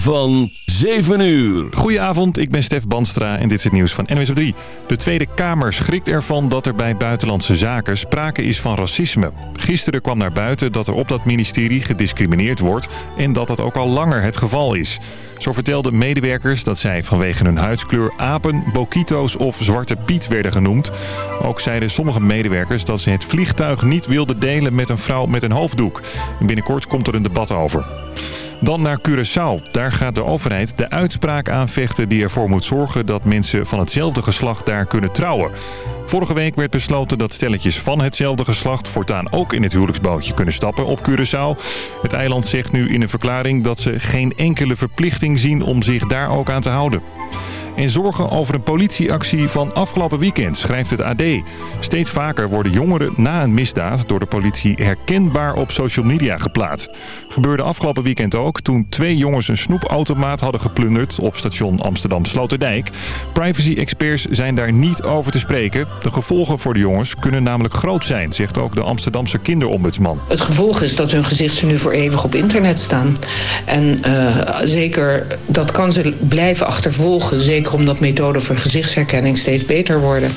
van 7 uur. Goedenavond, ik ben Stef Banstra en dit is het nieuws van op 3. De Tweede Kamer schrikt ervan dat er bij Buitenlandse Zaken sprake is van racisme. Gisteren kwam naar buiten dat er op dat ministerie gediscrimineerd wordt... en dat dat ook al langer het geval is. Zo vertelden medewerkers dat zij vanwege hun huidskleur apen, bokito's of zwarte piet werden genoemd. Ook zeiden sommige medewerkers dat ze het vliegtuig niet wilden delen met een vrouw met een hoofddoek. Binnenkort komt er een debat over. Dan naar Curaçao. Daar gaat de overheid de uitspraak aanvechten die ervoor moet zorgen dat mensen van hetzelfde geslacht daar kunnen trouwen. Vorige week werd besloten dat stelletjes van hetzelfde geslacht voortaan ook in het huwelijksbootje kunnen stappen op Curaçao. Het eiland zegt nu in een verklaring dat ze geen enkele verplichting zien om zich daar ook aan te houden. En zorgen over een politieactie van afgelopen weekend, schrijft het AD. Steeds vaker worden jongeren na een misdaad door de politie herkenbaar op social media geplaatst. Gebeurde afgelopen weekend ook toen twee jongens een snoepautomaat hadden geplunderd op station Amsterdam-Sloterdijk. Privacy-experts zijn daar niet over te spreken. De gevolgen voor de jongens kunnen namelijk groot zijn, zegt ook de Amsterdamse kinderombudsman. Het gevolg is dat hun gezichten nu voor eeuwig op internet staan. En uh, zeker, dat kan ze blijven achtervolgen, omdat methoden voor gezichtsherkenning steeds beter worden.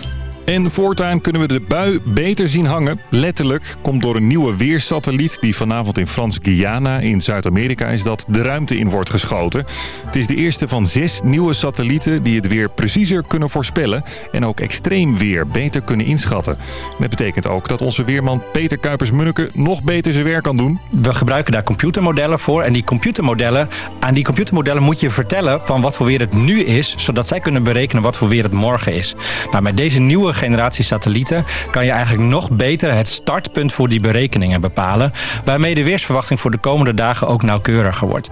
En voortaan kunnen we de bui beter zien hangen. Letterlijk komt door een nieuwe weersatelliet die vanavond in Frans-Guyana in Zuid-Amerika is dat de ruimte in wordt geschoten. Het is de eerste van zes nieuwe satellieten die het weer preciezer kunnen voorspellen en ook extreem weer beter kunnen inschatten. Dat betekent ook dat onze weerman Peter Kuipers-Munneke nog beter zijn werk kan doen. We gebruiken daar computermodellen voor en die computermodellen, aan die computermodellen moet je vertellen van wat voor weer het nu is, zodat zij kunnen berekenen wat voor weer het morgen is. Nou, met deze nieuwe generatie satellieten kan je eigenlijk nog beter het startpunt voor die berekeningen bepalen. Waarmee de weersverwachting voor de komende dagen ook nauwkeuriger wordt.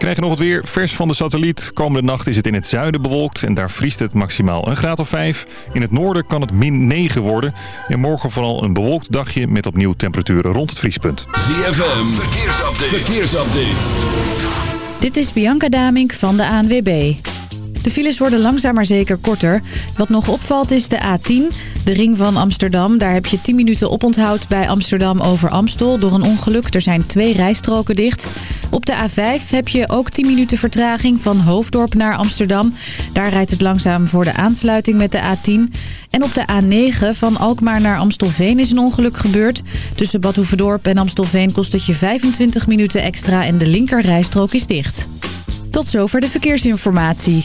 Krijgen nog het weer vers van de satelliet. Komende nacht is het in het zuiden bewolkt en daar vriest het maximaal een graad of 5. In het noorden kan het min 9 worden. En morgen vooral een bewolkt dagje met opnieuw temperaturen rond het vriespunt. ZFM, verkeersupdate. verkeersupdate. Dit is Bianca Damink van de ANWB. De files worden langzaam maar zeker korter. Wat nog opvalt is de A10, de ring van Amsterdam. Daar heb je 10 minuten oponthoud bij Amsterdam over Amstel door een ongeluk. Er zijn twee rijstroken dicht. Op de A5 heb je ook 10 minuten vertraging van Hoofddorp naar Amsterdam. Daar rijdt het langzaam voor de aansluiting met de A10. En op de A9 van Alkmaar naar Amstelveen is een ongeluk gebeurd. Tussen Bad en Amstelveen kost het je 25 minuten extra en de linker rijstrook is dicht. Tot zover de verkeersinformatie.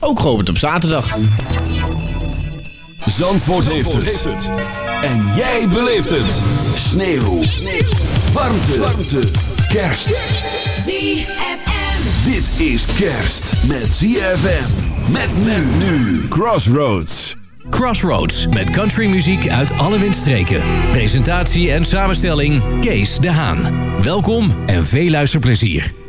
Ook geopend op zaterdag. Zandvoort, heeft, het. En jij beleeft het. Sneeuw. Sneeuw. Warmte. Warmte. Kerst. ZFM. Dit is kerst met ZFM. Met men nu. Crossroads. Crossroads met countrymuziek uit alle windstreken. Presentatie en samenstelling Kees de Haan. Welkom en veel luisterplezier.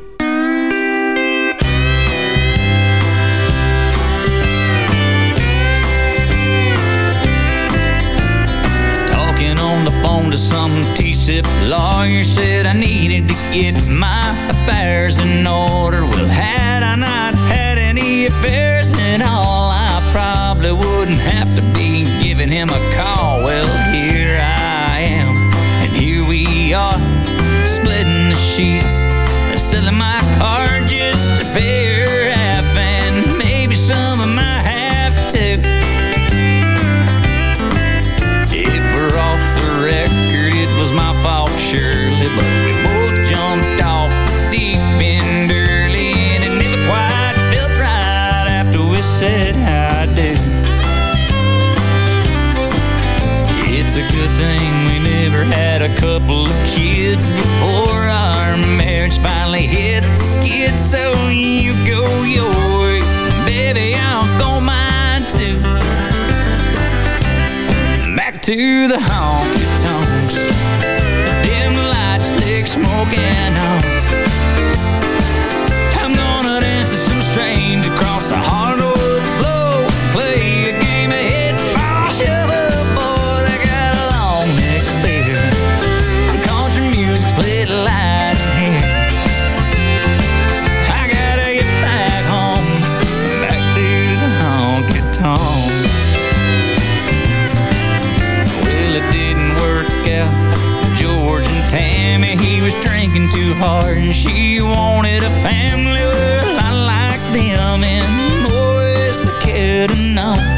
Phone to some T-SIP lawyer Said I needed to get my affairs in order. Well, had I not had any affairs at all I probably wouldn't have to be giving him a call. Well, here I am, and here we are Splitting the sheets, selling my car just to pay a couple of kids Before our marriage finally hit the skids So you go your way, baby, I'll go mine too Back to the honky tonks. Dim lights, thick smoking on. heart and she wanted a family. Well, I like them in ways we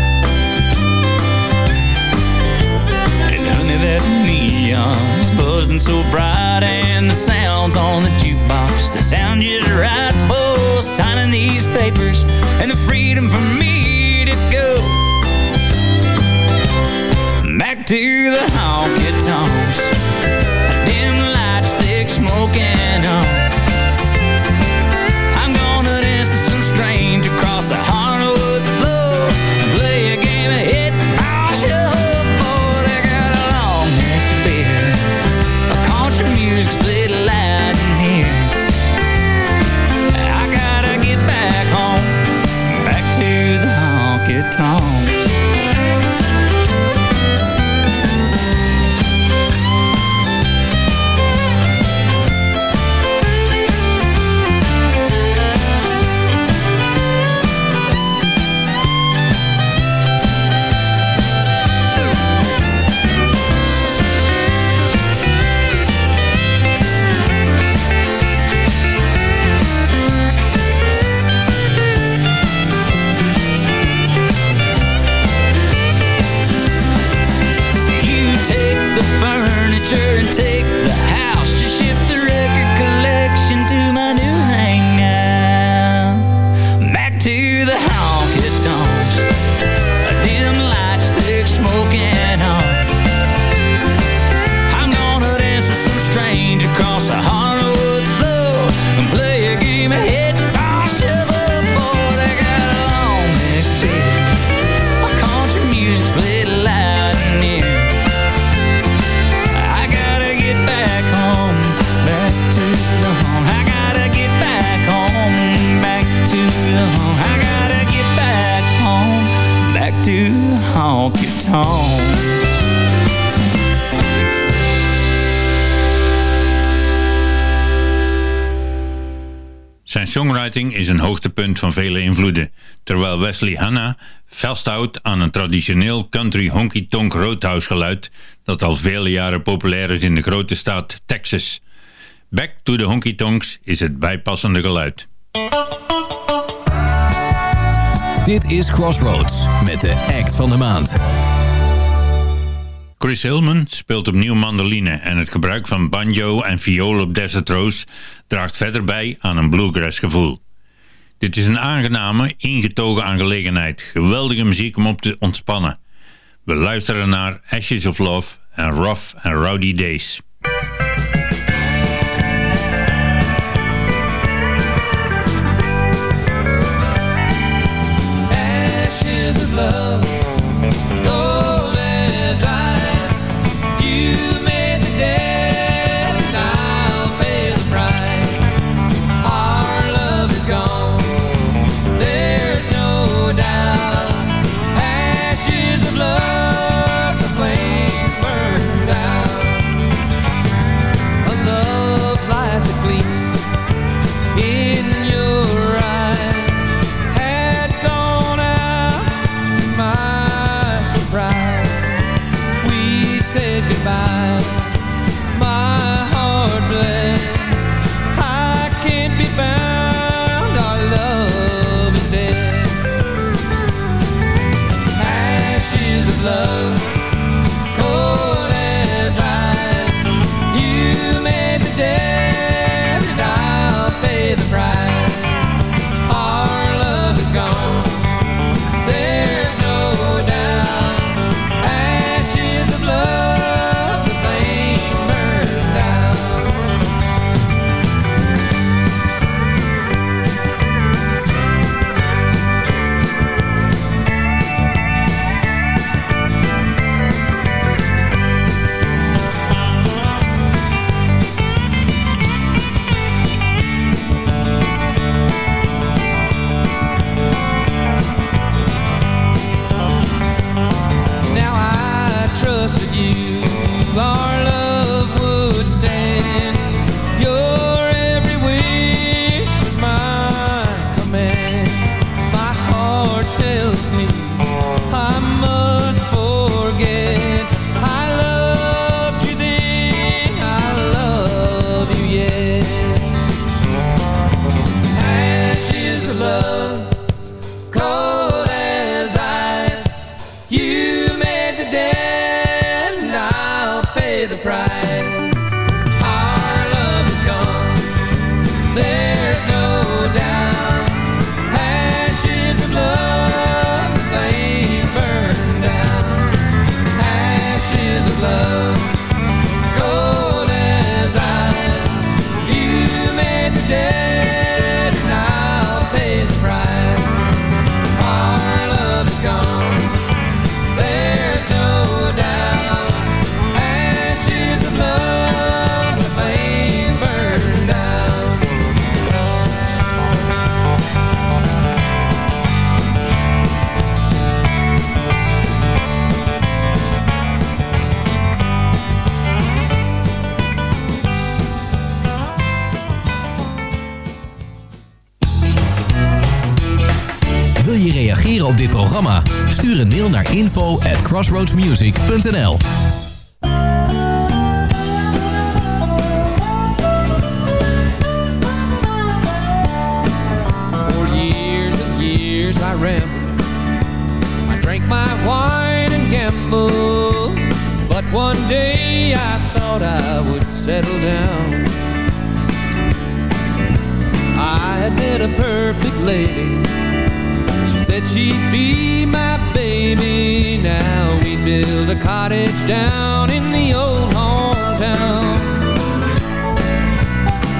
Is een hoogtepunt van vele invloeden, terwijl Wesley Hanna vasthoudt aan een traditioneel country honky-tonk roadhouse geluid dat al vele jaren populair is in de grote staat Texas. Back to the honky tonks is het bijpassende geluid. Dit is Crossroads met de act van de maand. Chris Hillman speelt opnieuw mandoline en het gebruik van banjo en viool op Desert Rose draagt verder bij aan een bluegrass gevoel. Dit is een aangename, ingetogen aangelegenheid. Geweldige muziek om op te ontspannen. We luisteren naar Ashes of Love en Rough and Rowdy Days. ashes of love, love. Stuur een mail naar info at crossroadsmusic.nl For years and years I rambled. I drank my wine and gambled. But one day I thought I would settle down. I had met a perfect lady. Cottage down in the old hometown.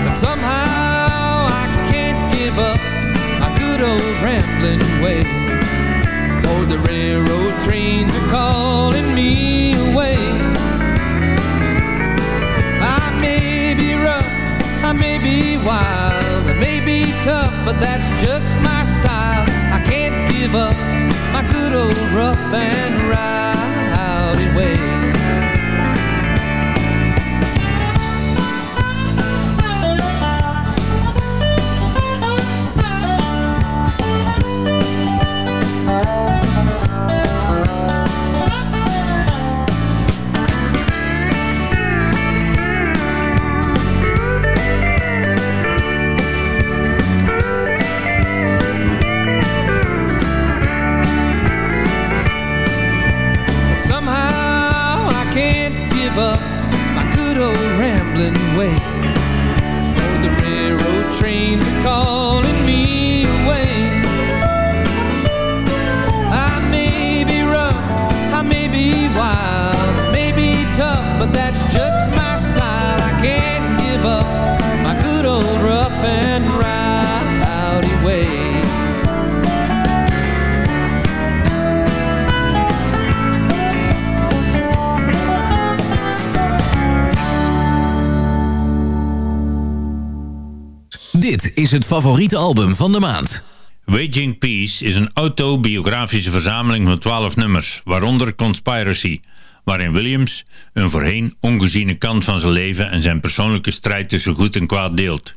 But somehow I can't give up my good old rambling way. Oh, the railroad trains are calling me away. I may be rough, I may be wild, I may be tough, but that's just my style. I can't give up my good old rough and rowdy away. Give up my good old rambling ways. Is het favoriete album van de maand. Waging Peace is een autobiografische verzameling van 12 nummers, waaronder Conspiracy, waarin Williams een voorheen ongeziene kant van zijn leven en zijn persoonlijke strijd tussen goed en kwaad deelt.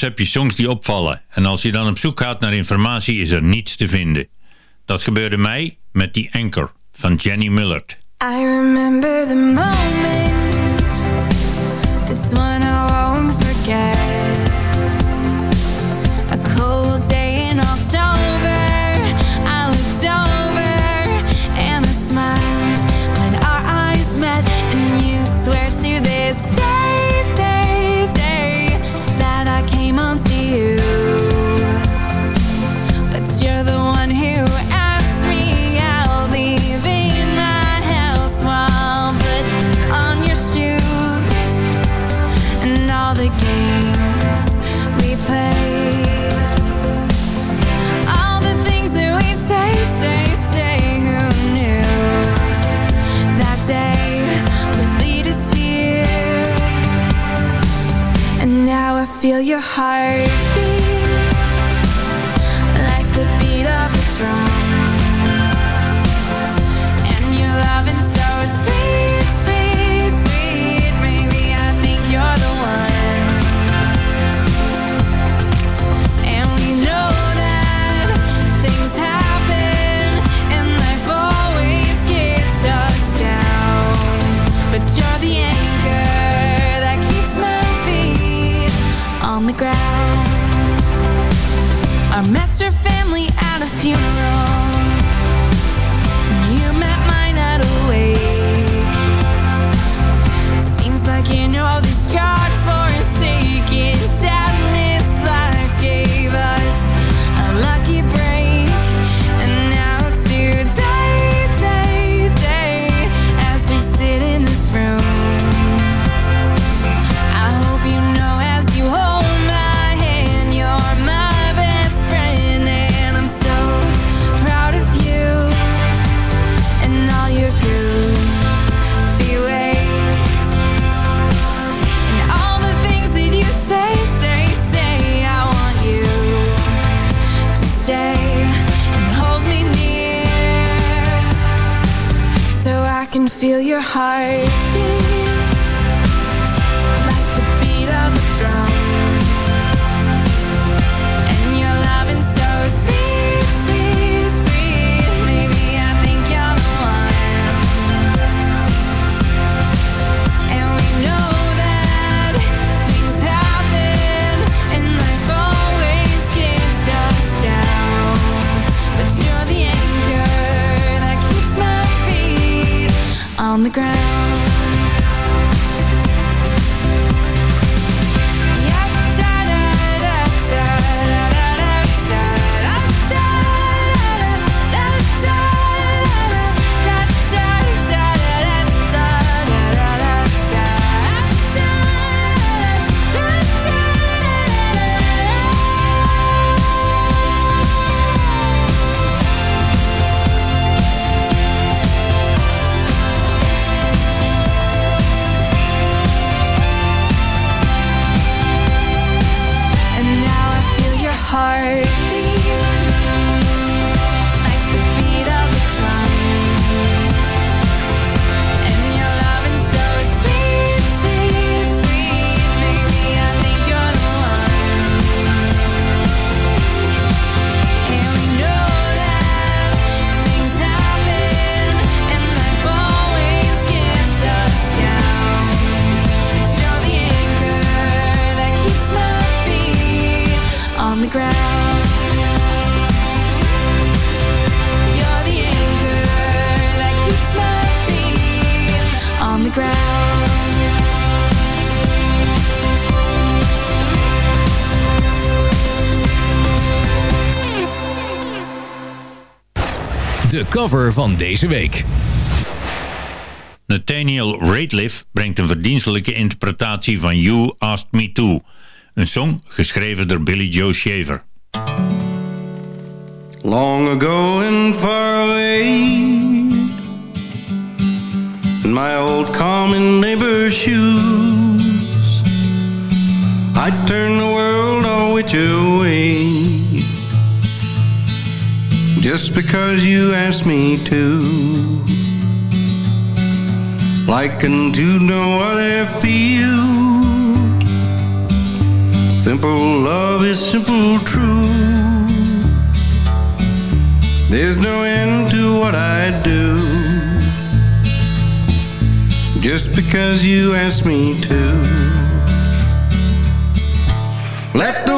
Soms heb je songs die opvallen en als je dan op zoek gaat naar informatie is er niets te vinden. Dat gebeurde mij met die Anchor van Jenny Millard. I remember the moment This feel your heart. cover van deze week. Nathaniel Ratliff brengt een verdienstelijke interpretatie van You Asked Me To, een song geschreven door Billy Joe Shaver. Long ago and far away In my old common neighbor's shoes I turn the world all which away just because you asked me to. Like to no other field. Simple love is simple true. There's no end to what I do. Just because you asked me to. Let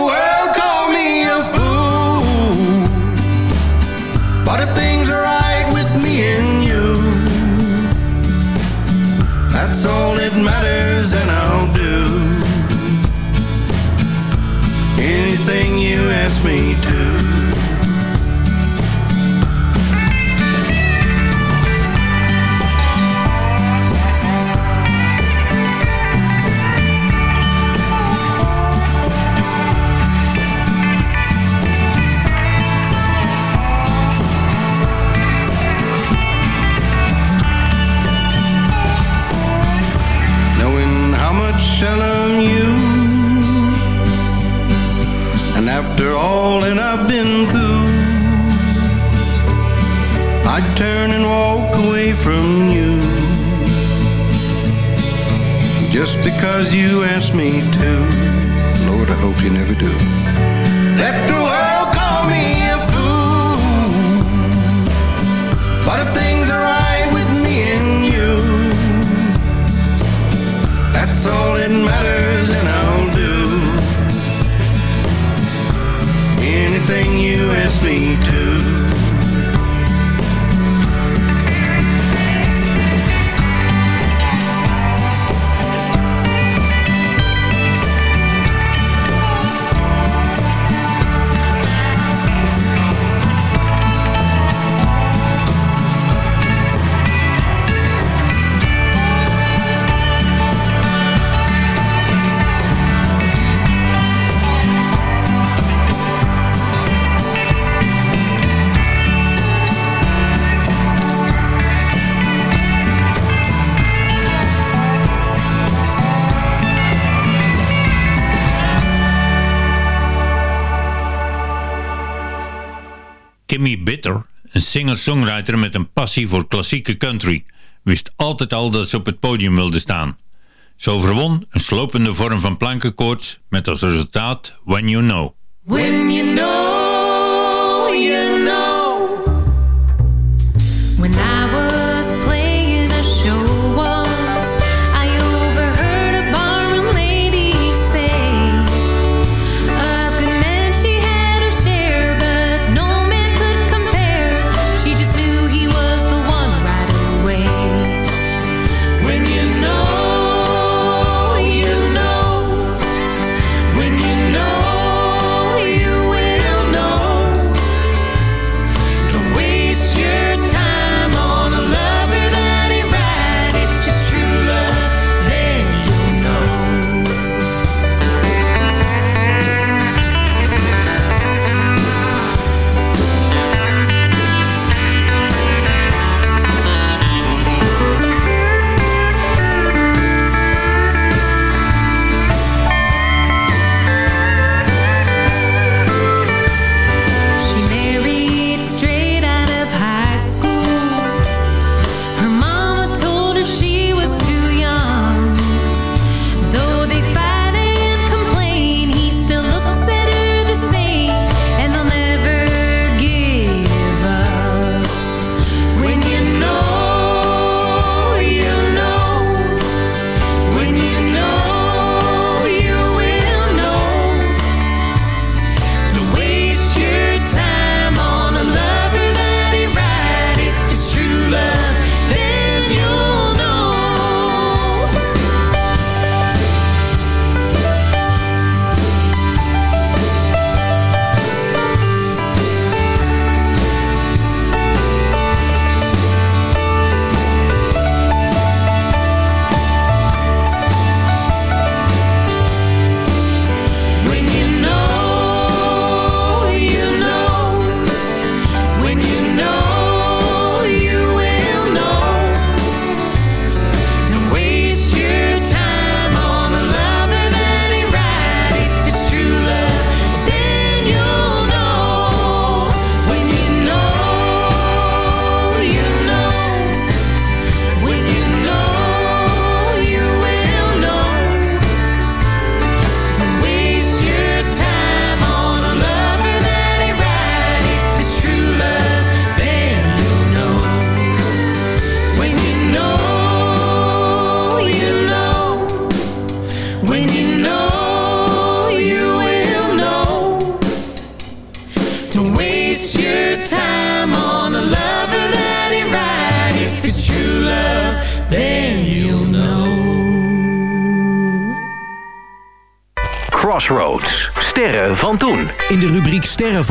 But if things are right with me and you, that's all that matters, and I'll do. Anything you ask me that I've been through, I'd turn and walk away from you. Just because you asked me to. Lord, I hope you never do. Let the world call me a fool. But if things are right with me and you, that's all that matters, anything you ask me to. Een singer-songwriter met een passie voor klassieke country, wist altijd al dat ze op het podium wilde staan. Ze overwon een slopende vorm van plankenkoorts met als resultaat When You Know. When you know,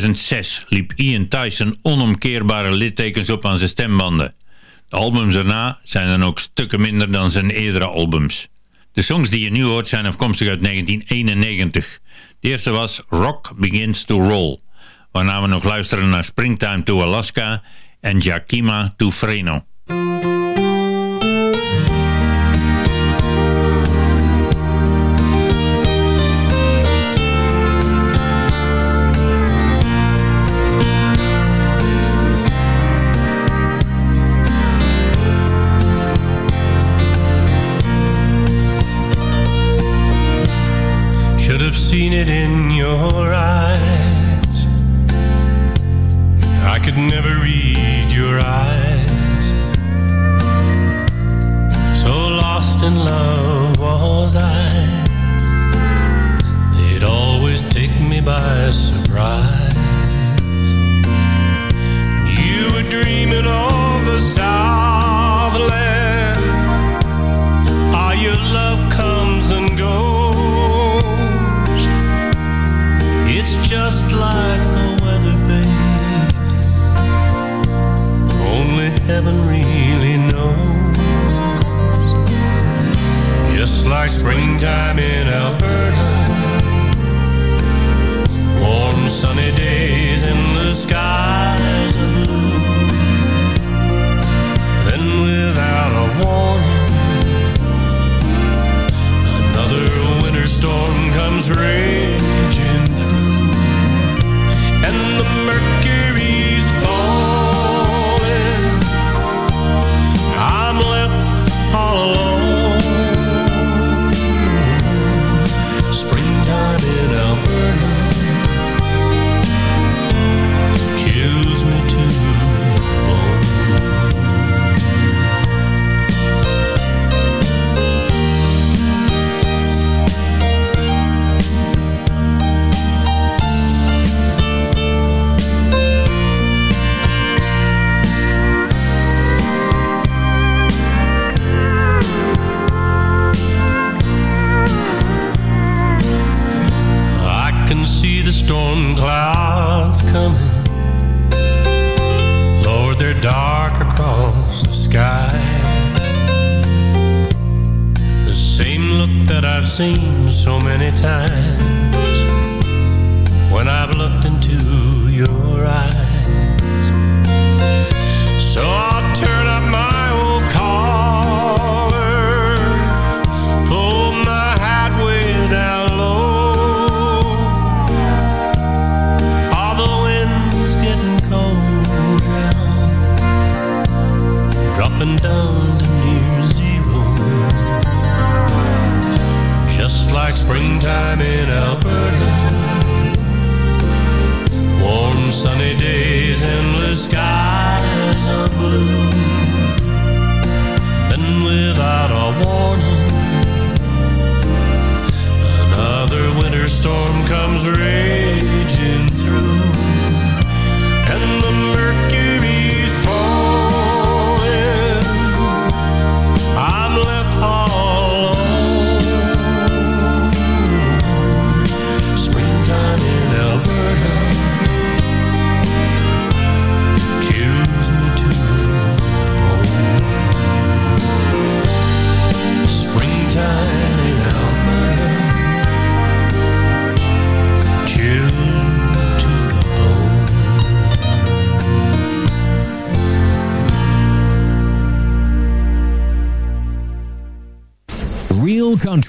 2006 liep Ian Tyson onomkeerbare littekens op aan zijn stembanden. De albums erna zijn dan ook stukken minder dan zijn eerdere albums. De songs die je nu hoort zijn afkomstig uit 1991. De eerste was Rock Begins to Roll, waarna we nog luisteren naar Springtime to Alaska en Yakima to Freno.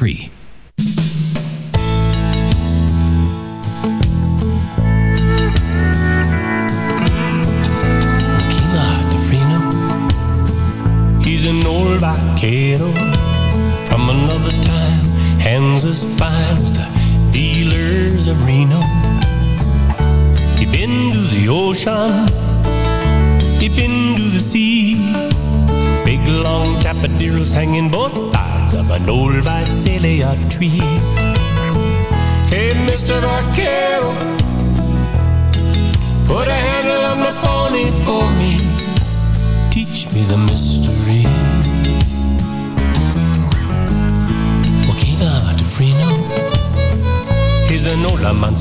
free.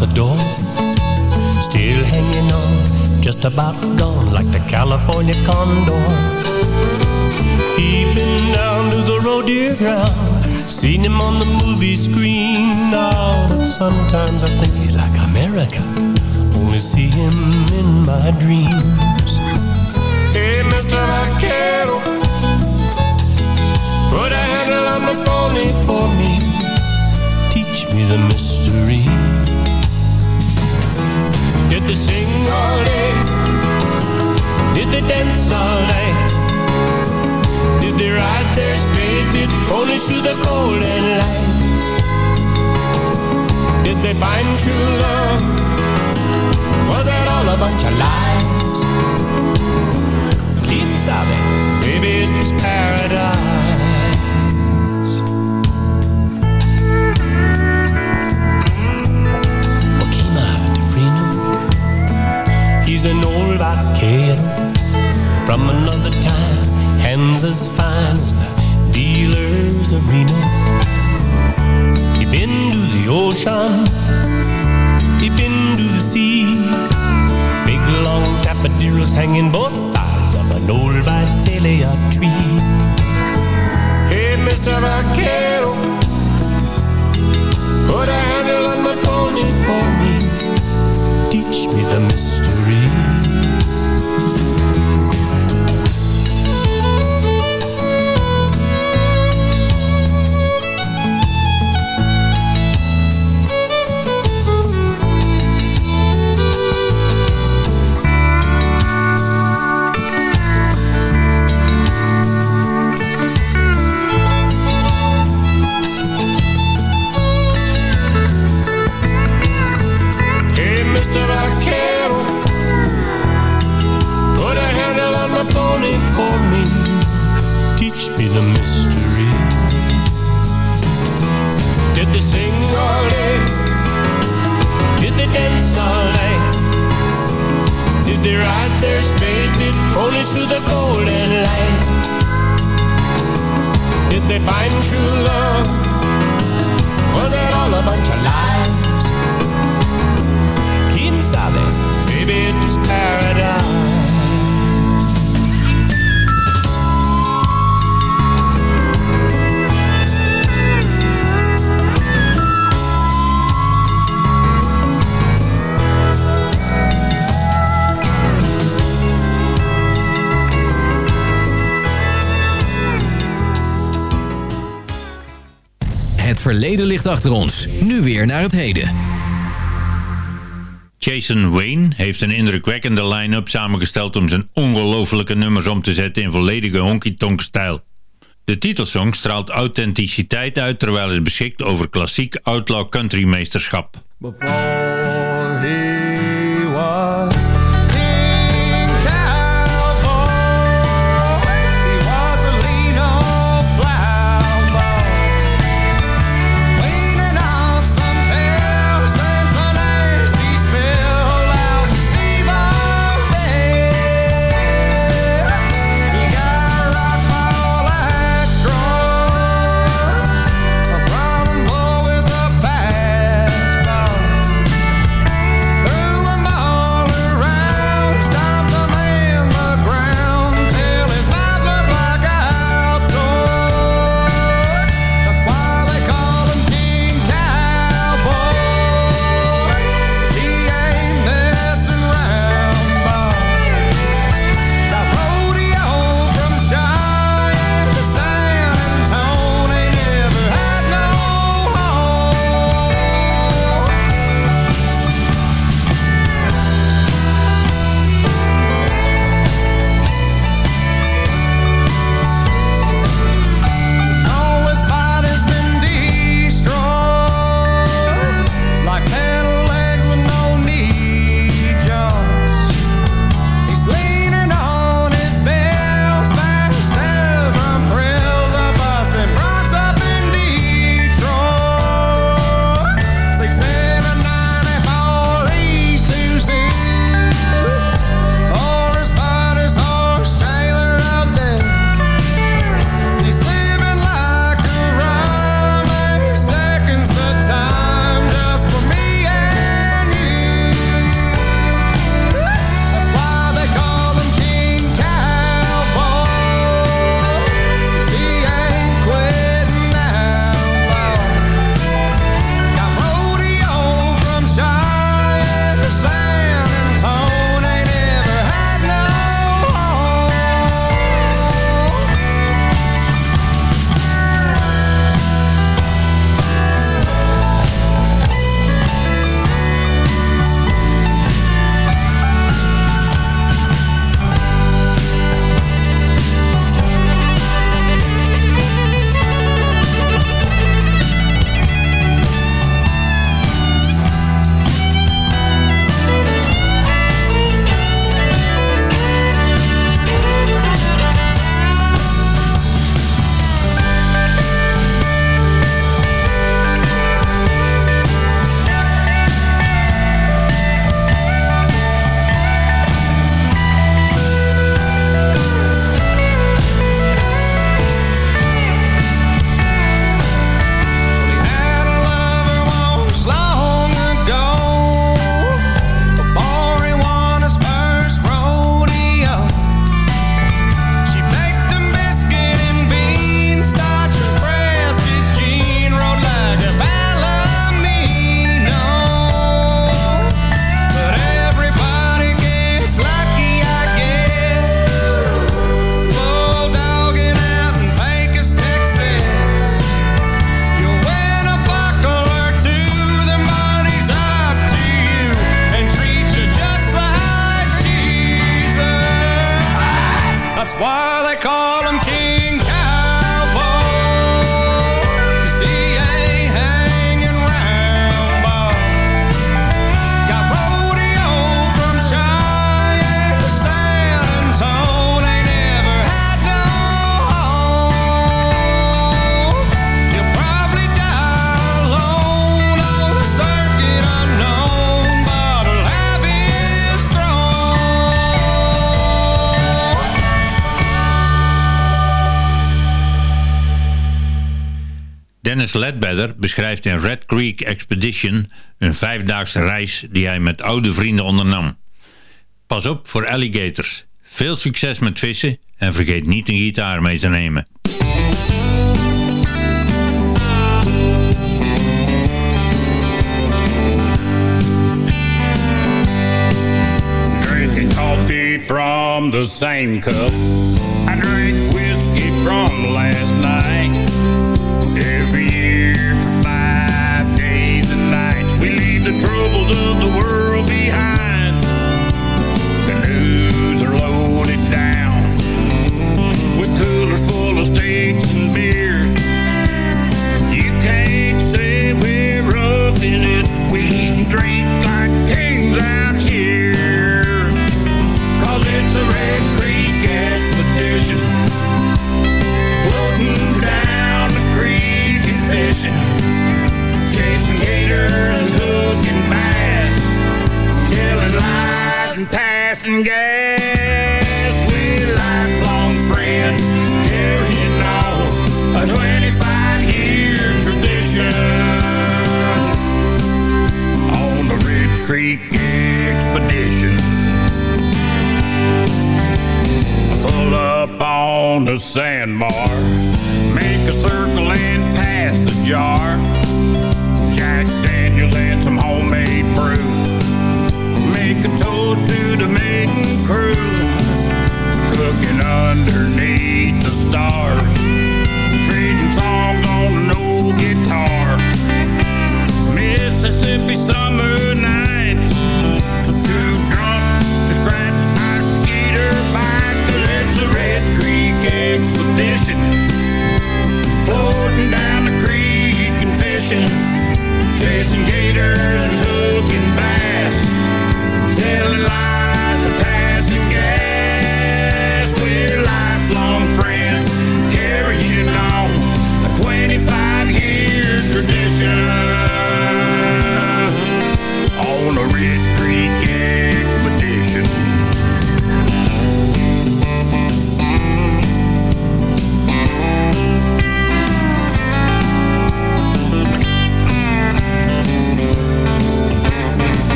Old door Still hanging on, just about gone like the California condor. He been down to the rodeo ground, seen him on the movie screen. Now, but sometimes I think he's like America only see him in my dreams. Hey, Mr. Vaquero, put a handle on the pony for me. Teach me the mystery. Did they sing all day? Did they dance all night? Did they ride their splendid ponies through the cold and light? Did they find true love? Was it all a bunch of lies? From another time, hands as fine as the dealers Reno. He been to the ocean deep into the sea. Big long tapaderos hanging both sides of an old Visalia tree. Hey, Mr. Vaquero, Put a handle on my pony for me. Teach me the mystery. Did they ride their splendid ponies through the golden light? Did they find true love? Was it all a bunch of lies? Quién sabe, maybe it was paradise. Verleden ligt achter ons. Nu weer naar het heden. Jason Wayne heeft een indrukwekkende line-up samengesteld om zijn ongelofelijke nummers om te zetten in volledige honky-tonk stijl. De titelsong straalt authenticiteit uit terwijl het beschikt over klassiek outlaw country meesterschap. Before Dennis Ledbetter beschrijft in Red Creek Expedition een vijfdaagse reis die hij met oude vrienden ondernam. Pas op voor alligators. Veel succes met vissen en vergeet niet een gitaar mee te nemen. Drinking coffee from the same cup from last night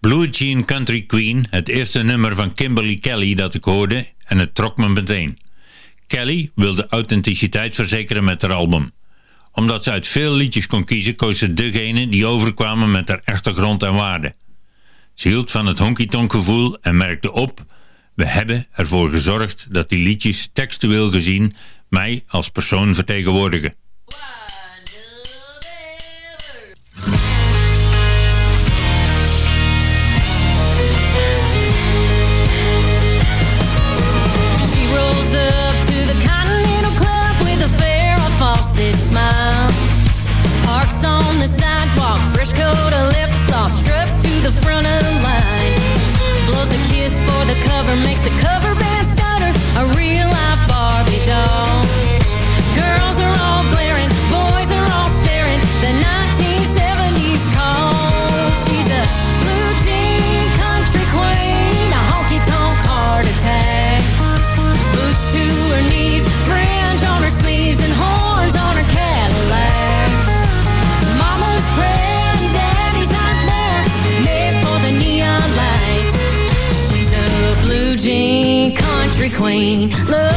Blue Jean Country Queen, het eerste nummer van Kimberly Kelly dat ik hoorde en het trok me meteen. Kelly wilde authenticiteit verzekeren met haar album. Omdat ze uit veel liedjes kon kiezen, koos ze degene die overkwamen met haar echte grond en waarde. Ze hield van het honky-tonk gevoel en merkte op... we hebben ervoor gezorgd dat die liedjes textueel gezien mij als persoon vertegenwoordigen. Look. Love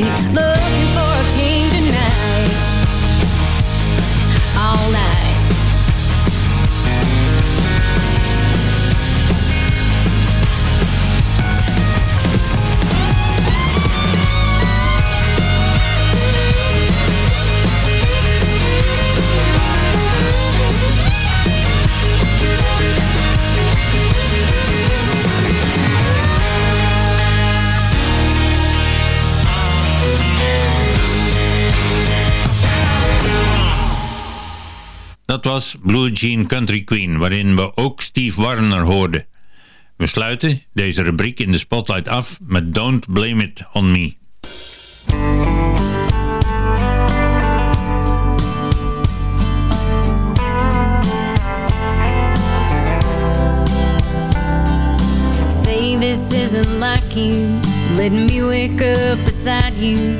Look. The was Blue Jean Country Queen, waarin we ook Steve Warner hoorden. We sluiten deze rubriek in de spotlight af met Don't Blame It On Me. Say this isn't like you, letting me wake up beside you.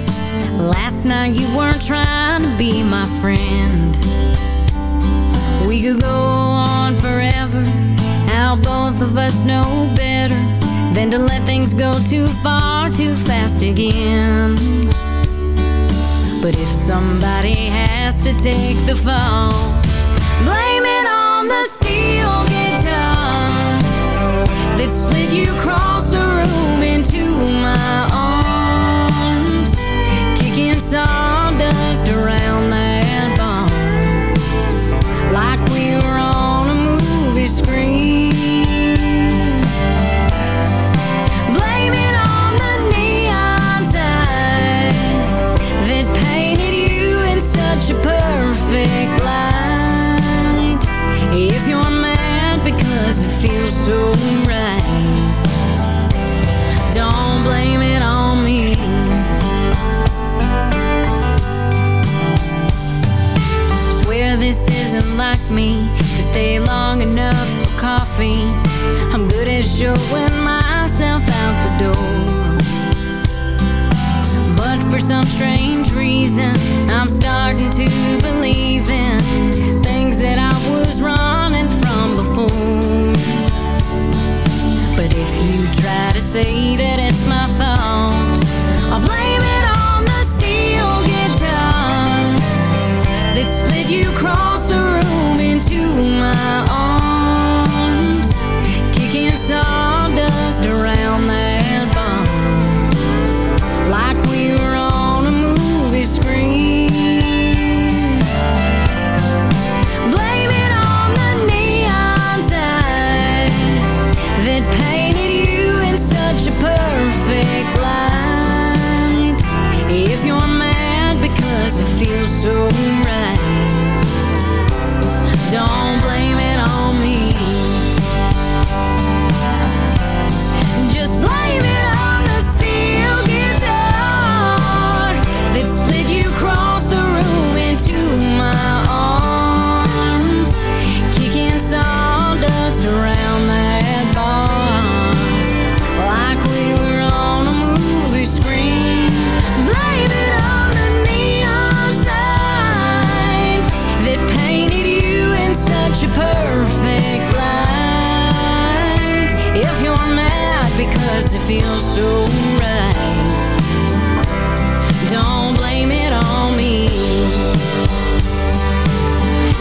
Last night you weren't trying to be my friend. We could go on forever. How both of us know better than to let things go too far too fast again. But if somebody has to take the fall, blame it on the steel guitar that slid you across. you're mad because it feels so right. Don't blame it on me.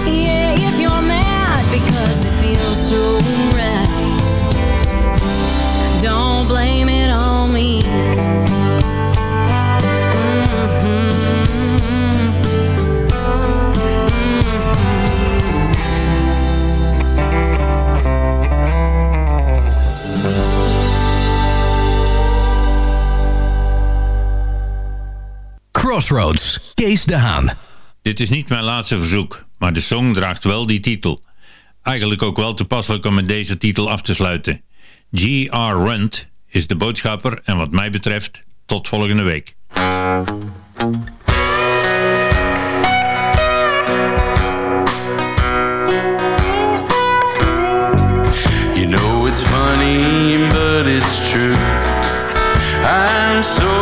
Yeah, if you're mad because it feels so right Crossroads, Kees de Haan. Dit is niet mijn laatste verzoek, maar de song draagt wel die titel. Eigenlijk ook wel toepasselijk om met deze titel af te sluiten. G.R. Runt is de boodschapper en wat mij betreft, tot volgende week. You know it's funny, but it's true. I'm so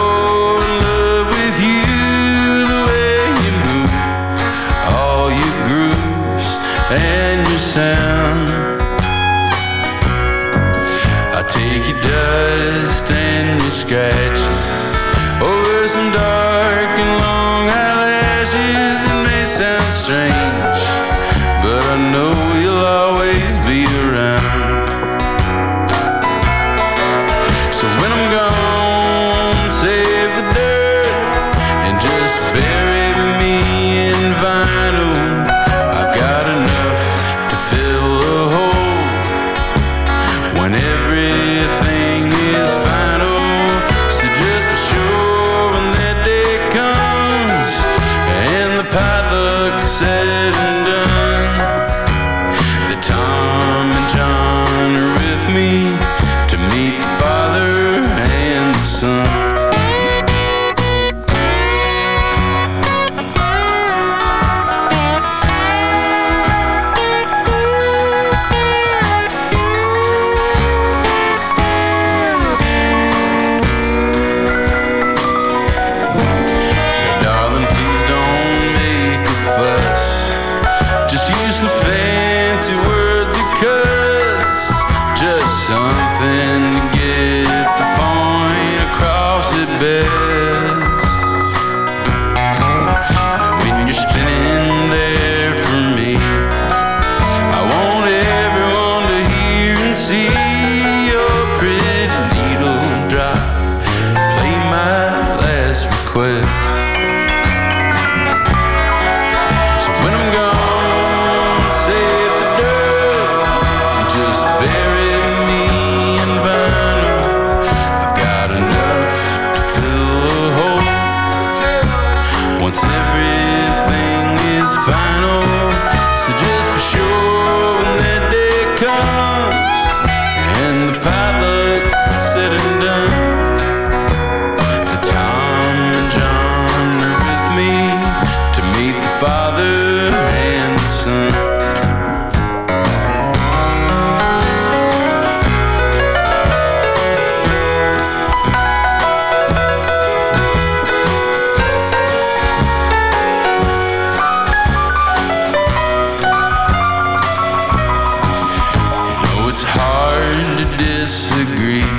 disagree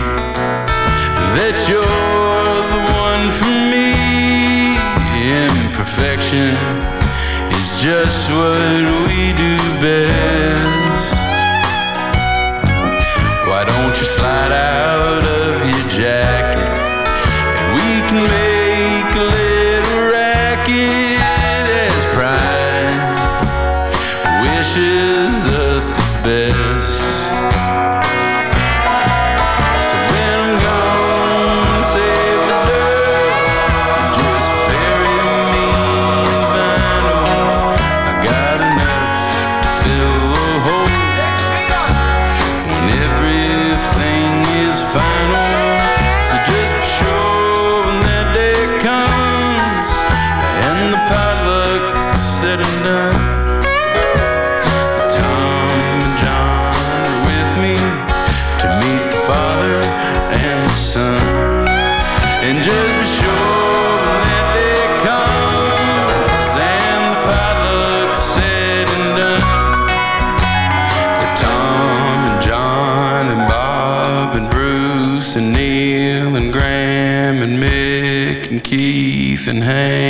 that you're the one for me. Imperfection is just what we do. Ethan hey.